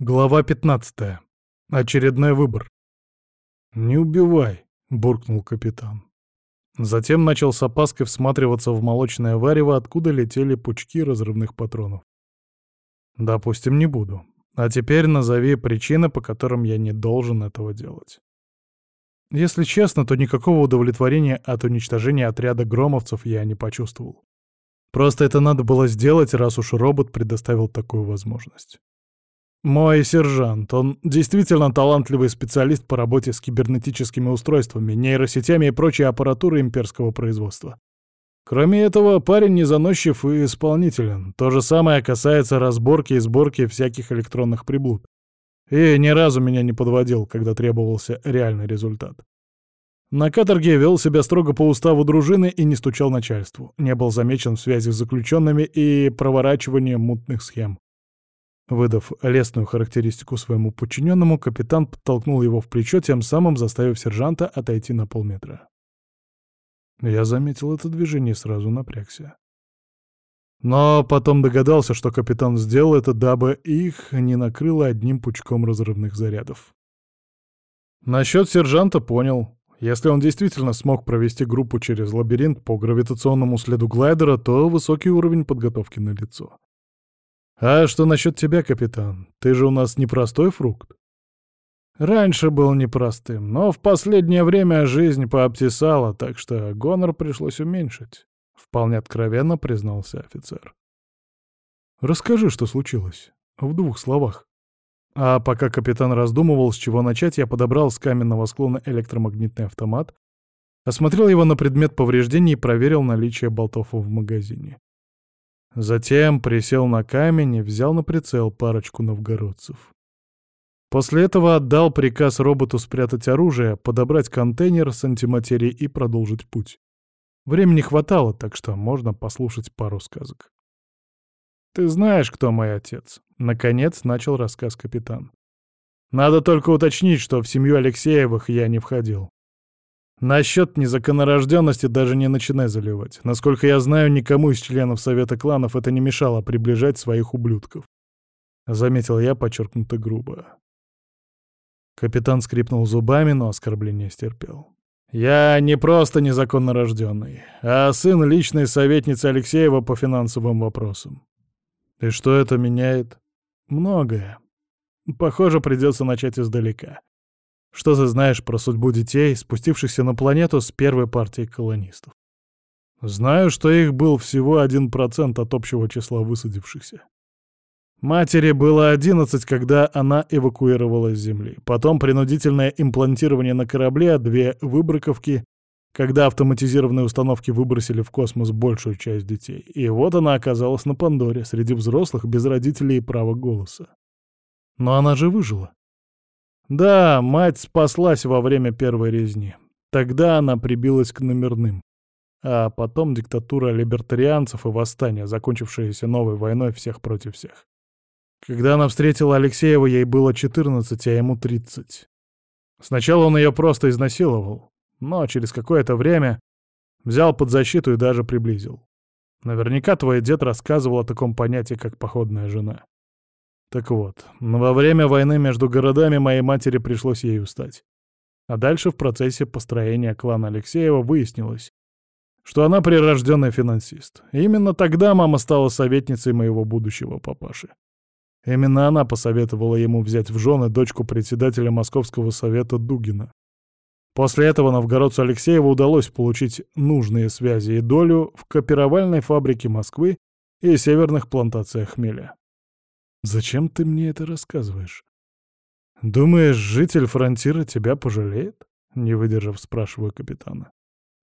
Глава 15. Очередной выбор. «Не убивай», — буркнул капитан. Затем начал с опаской всматриваться в молочное варево, откуда летели пучки разрывных патронов. «Допустим, не буду. А теперь назови причины, по которым я не должен этого делать». Если честно, то никакого удовлетворения от уничтожения отряда громовцев я не почувствовал. Просто это надо было сделать, раз уж робот предоставил такую возможность. Мой сержант, он действительно талантливый специалист по работе с кибернетическими устройствами, нейросетями и прочей аппаратурой имперского производства. Кроме этого, парень не заносчив и исполнителен. То же самое касается разборки и сборки всяких электронных приблуд. И ни разу меня не подводил, когда требовался реальный результат. На каторге вел себя строго по уставу дружины и не стучал начальству. Не был замечен в связи с заключенными и проворачиванием мутных схем. Выдав лестную характеристику своему подчиненному, капитан подтолкнул его в плечо, тем самым заставив сержанта отойти на полметра. Я заметил это движение и сразу напрягся. Но потом догадался, что капитан сделал это, дабы их не накрыло одним пучком разрывных зарядов. Насчет сержанта понял. Если он действительно смог провести группу через лабиринт по гравитационному следу глайдера, то высокий уровень подготовки налицо. «А что насчет тебя, капитан? Ты же у нас непростой фрукт?» «Раньше был непростым, но в последнее время жизнь пообтесала, так что гонор пришлось уменьшить», — вполне откровенно признался офицер. «Расскажи, что случилось. В двух словах». А пока капитан раздумывал, с чего начать, я подобрал с каменного склона электромагнитный автомат, осмотрел его на предмет повреждений и проверил наличие болтов в магазине. Затем присел на камень и взял на прицел парочку новгородцев. После этого отдал приказ роботу спрятать оружие, подобрать контейнер с антиматерией и продолжить путь. Времени хватало, так что можно послушать пару сказок. «Ты знаешь, кто мой отец?» — наконец начал рассказ капитан. «Надо только уточнить, что в семью Алексеевых я не входил. Насчет незаконорожденности даже не начинай заливать. Насколько я знаю, никому из членов Совета кланов это не мешало приближать своих ублюдков. Заметил я подчеркнуто грубо. Капитан скрипнул зубами, но оскорбление стерпел. «Я не просто незаконно рожденный, а сын личной советницы Алексеева по финансовым вопросам. И что это меняет? Многое. Похоже, придется начать издалека. Что ты знаешь про судьбу детей, спустившихся на планету с первой партией колонистов? Знаю, что их был всего один процент от общего числа высадившихся. Матери было 11, когда она эвакуировалась с Земли. Потом принудительное имплантирование на корабле, две выбраковки, когда автоматизированные установки выбросили в космос большую часть детей. И вот она оказалась на Пандоре, среди взрослых, без родителей и права голоса. Но она же выжила. Да, мать спаслась во время первой резни. Тогда она прибилась к номерным. А потом диктатура либертарианцев и восстание, закончившееся новой войной всех против всех. Когда она встретила Алексеева, ей было 14, а ему 30. Сначала он ее просто изнасиловал, но через какое-то время взял под защиту и даже приблизил. Наверняка твой дед рассказывал о таком понятии, как походная жена. Так вот, во время войны между городами моей матери пришлось ею стать. А дальше в процессе построения клана Алексеева выяснилось, что она прирожденный финансист. И именно тогда мама стала советницей моего будущего папаши. Именно она посоветовала ему взять в жены дочку председателя Московского совета Дугина. После этого новгородцу Алексееву удалось получить нужные связи и долю в копировальной фабрике Москвы и северных плантациях хмеля. Зачем ты мне это рассказываешь? Думаешь, житель фронтира тебя пожалеет? Не выдержав, спрашиваю капитана.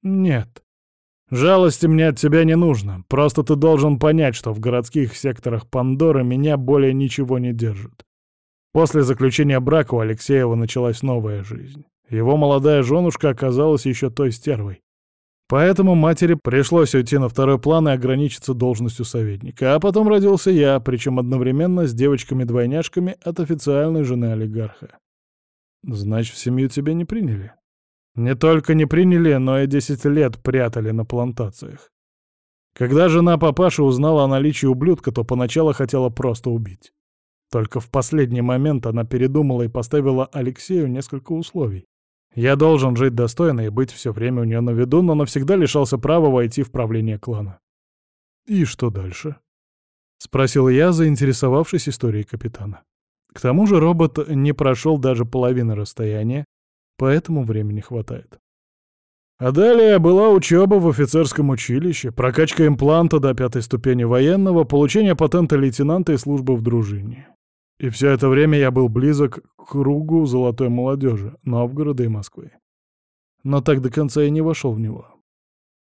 Нет. Жалости мне от тебя не нужно. Просто ты должен понять, что в городских секторах Пандоры меня более ничего не держит. После заключения брака у Алексеева началась новая жизнь. Его молодая женушка оказалась еще той стервой. Поэтому матери пришлось уйти на второй план и ограничиться должностью советника. А потом родился я, причем одновременно с девочками-двойняшками от официальной жены олигарха. Значит, в семью тебя не приняли? Не только не приняли, но и 10 лет прятали на плантациях. Когда жена папаши узнала о наличии ублюдка, то поначалу хотела просто убить. Только в последний момент она передумала и поставила Алексею несколько условий. Я должен жить достойно и быть все время у нее на виду, но навсегда лишался права войти в правление клана. «И что дальше?» — спросил я, заинтересовавшись историей капитана. К тому же робот не прошел даже половины расстояния, поэтому времени хватает. А далее была учеба в офицерском училище, прокачка импланта до пятой ступени военного, получение патента лейтенанта и служба в дружине. И все это время я был близок к кругу золотой молодежи Новгорода и Москвы. Но так до конца и не вошел в него.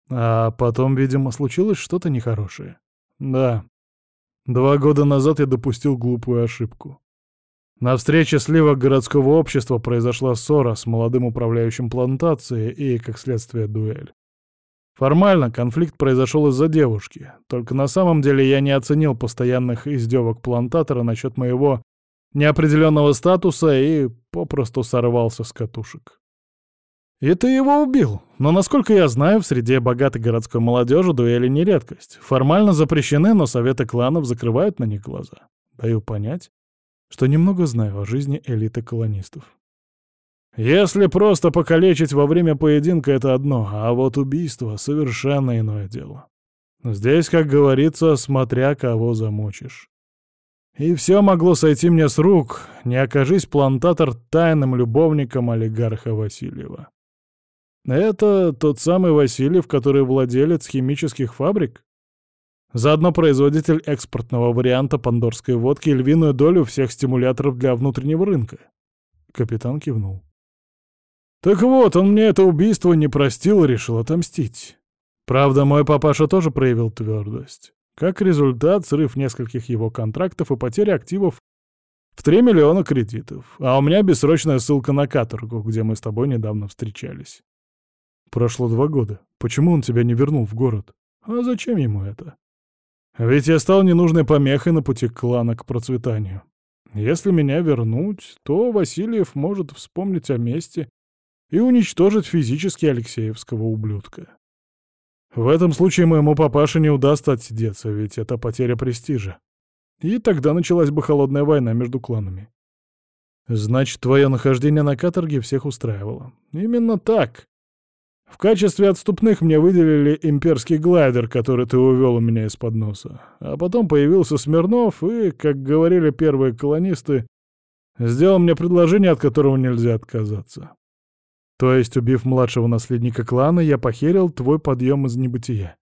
А потом, видимо, случилось что-то нехорошее. Да. Два года назад я допустил глупую ошибку. На встрече сливок городского общества произошла ссора с молодым управляющим плантацией и, как следствие, дуэль. Формально конфликт произошел из-за девушки, только на самом деле я не оценил постоянных издевок плантатора насчет моего неопределенного статуса и попросту сорвался с катушек. И ты его убил, но, насколько я знаю, в среде богатой городской молодежи дуэли не редкость. Формально запрещены, но советы кланов закрывают на них глаза. Даю понять, что немного знаю о жизни элиты колонистов. Если просто покалечить во время поединка — это одно, а вот убийство — совершенно иное дело. Здесь, как говорится, смотря кого замочишь. И все могло сойти мне с рук, не окажись плантатор тайным любовником олигарха Васильева. Это тот самый Васильев, который владелец химических фабрик? Заодно производитель экспортного варианта пандорской водки и львиную долю всех стимуляторов для внутреннего рынка. Капитан кивнул. Так вот, он мне это убийство не простил и решил отомстить. Правда, мой папаша тоже проявил твердость. Как результат, срыв нескольких его контрактов и потеря активов в 3 миллиона кредитов. А у меня бессрочная ссылка на каторгу, где мы с тобой недавно встречались. Прошло два года. Почему он тебя не вернул в город? А зачем ему это? Ведь я стал ненужной помехой на пути клана к процветанию. Если меня вернуть, то Васильев может вспомнить о месте и уничтожить физически Алексеевского ублюдка. В этом случае моему папаше не удастся отсидеться, ведь это потеря престижа. И тогда началась бы холодная война между кланами. Значит, твое нахождение на каторге всех устраивало. Именно так. В качестве отступных мне выделили имперский глайдер, который ты увел у меня из-под носа. А потом появился Смирнов и, как говорили первые колонисты, сделал мне предложение, от которого нельзя отказаться. То есть, убив младшего наследника клана, я похерил твой подъем из небытия.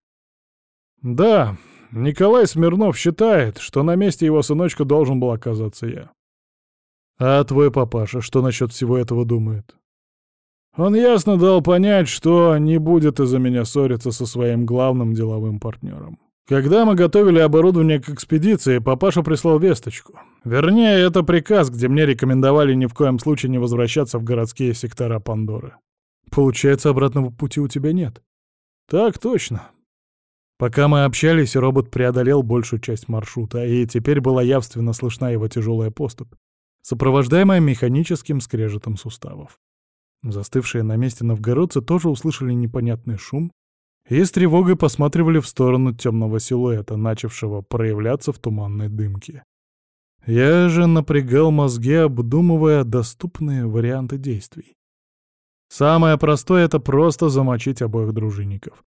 Да, Николай Смирнов считает, что на месте его сыночка должен был оказаться я. А твой папаша что насчет всего этого думает? Он ясно дал понять, что не будет из-за меня ссориться со своим главным деловым партнером. Когда мы готовили оборудование к экспедиции, папаша прислал весточку. Вернее, это приказ, где мне рекомендовали ни в коем случае не возвращаться в городские сектора Пандоры. Получается, обратного пути у тебя нет? Так точно. Пока мы общались, робот преодолел большую часть маршрута, и теперь была явственно слышна его тяжелая поступь, сопровождаемая механическим скрежетом суставов. Застывшие на месте новгородцы тоже услышали непонятный шум и с тревогой посматривали в сторону темного силуэта, начавшего проявляться в туманной дымке. Я же напрягал мозги, обдумывая доступные варианты действий. Самое простое — это просто замочить обоих дружинников.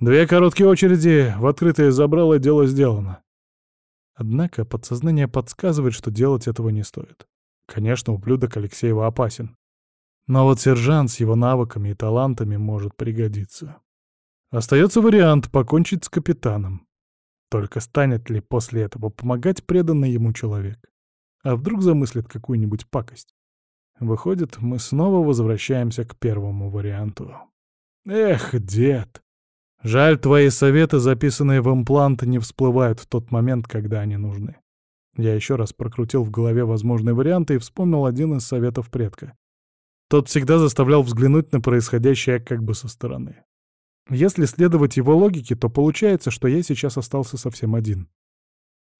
Две короткие очереди в открытое забрало, дело сделано. Однако подсознание подсказывает, что делать этого не стоит. Конечно, ублюдок Алексеева опасен. Но вот сержант с его навыками и талантами может пригодиться. Остается вариант покончить с капитаном. Только станет ли после этого помогать преданный ему человек? А вдруг замыслит какую-нибудь пакость? Выходит, мы снова возвращаемся к первому варианту. Эх, дед! Жаль, твои советы, записанные в имплант, не всплывают в тот момент, когда они нужны. Я еще раз прокрутил в голове возможные варианты и вспомнил один из советов предка. Тот всегда заставлял взглянуть на происходящее как бы со стороны. Если следовать его логике, то получается, что я сейчас остался совсем один.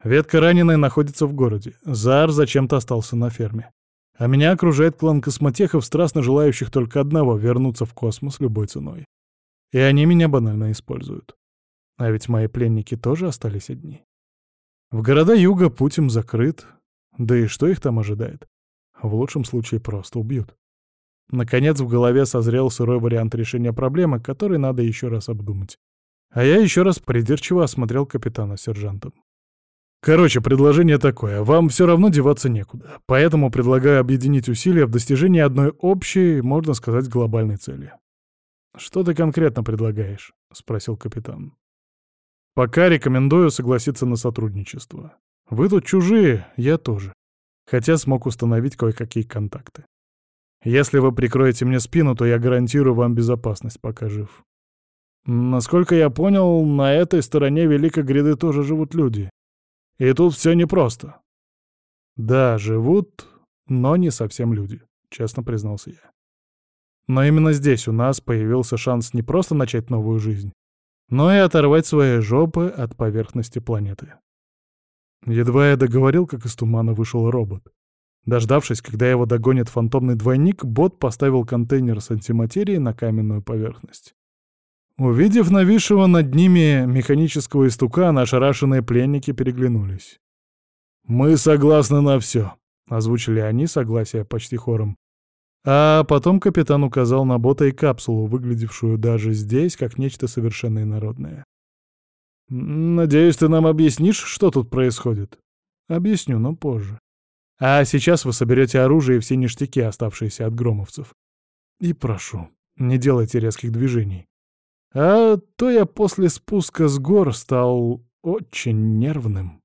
Ветка раненая находится в городе. Зар зачем-то остался на ферме. А меня окружает клан космотехов, страстно желающих только одного — вернуться в космос любой ценой. И они меня банально используют. А ведь мои пленники тоже остались одни. В города юга путь им закрыт. Да и что их там ожидает? В лучшем случае просто убьют. Наконец в голове созрел сырой вариант решения проблемы, который надо еще раз обдумать. А я еще раз придирчиво осмотрел капитана сержантом. Короче, предложение такое. Вам все равно деваться некуда. Поэтому предлагаю объединить усилия в достижении одной общей, можно сказать, глобальной цели. «Что ты конкретно предлагаешь?» — спросил капитан. «Пока рекомендую согласиться на сотрудничество. Вы тут чужие, я тоже. Хотя смог установить кое-какие контакты. Если вы прикроете мне спину, то я гарантирую вам безопасность, пока жив. Насколько я понял, на этой стороне Великой Гряды тоже живут люди. И тут все непросто. Да, живут, но не совсем люди, честно признался я. Но именно здесь у нас появился шанс не просто начать новую жизнь, но и оторвать свои жопы от поверхности планеты. Едва я договорил, как из тумана вышел робот. Дождавшись, когда его догонит фантомный двойник, бот поставил контейнер с антиматерией на каменную поверхность. Увидев нависшего над ними механического истукана, ошарашенные пленники переглянулись. «Мы согласны на все», — озвучили они согласие почти хором. А потом капитан указал на бота и капсулу, выглядевшую даже здесь как нечто совершенно инородное. «Надеюсь, ты нам объяснишь, что тут происходит?» «Объясню, но позже. А сейчас вы соберете оружие и все ништяки, оставшиеся от громовцев. И прошу, не делайте резких движений. А то я после спуска с гор стал очень нервным.